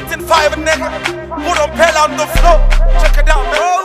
Something fire, nigga. Put a pill on the floor. Check it out, man.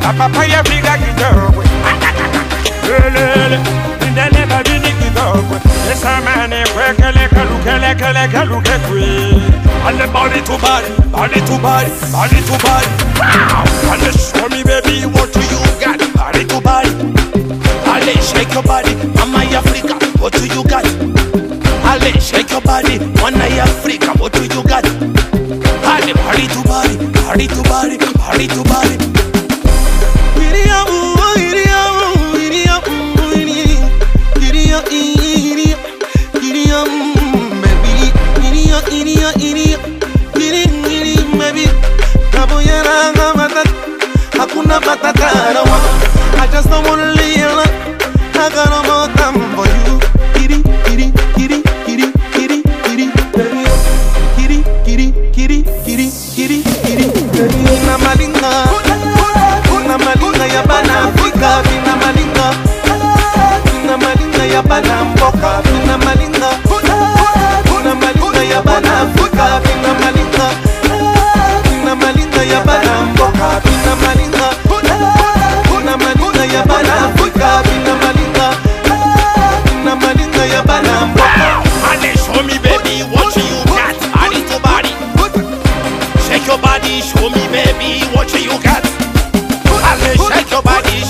A papa papaya figa kidogo Lelele Ndene babidi kidogo Pesa mane kwe kele kelu kele kele kelu kekwe Ale body to body, body to body, body to body Wow! Ale show me baby what do you got Body to body Ale shake your body, mama ya Africa what do you got Ale shake your body, one ya Africa what do you got Ale body to body, body to body, body to body Eating show me, baby, what you got. I'll shake your body.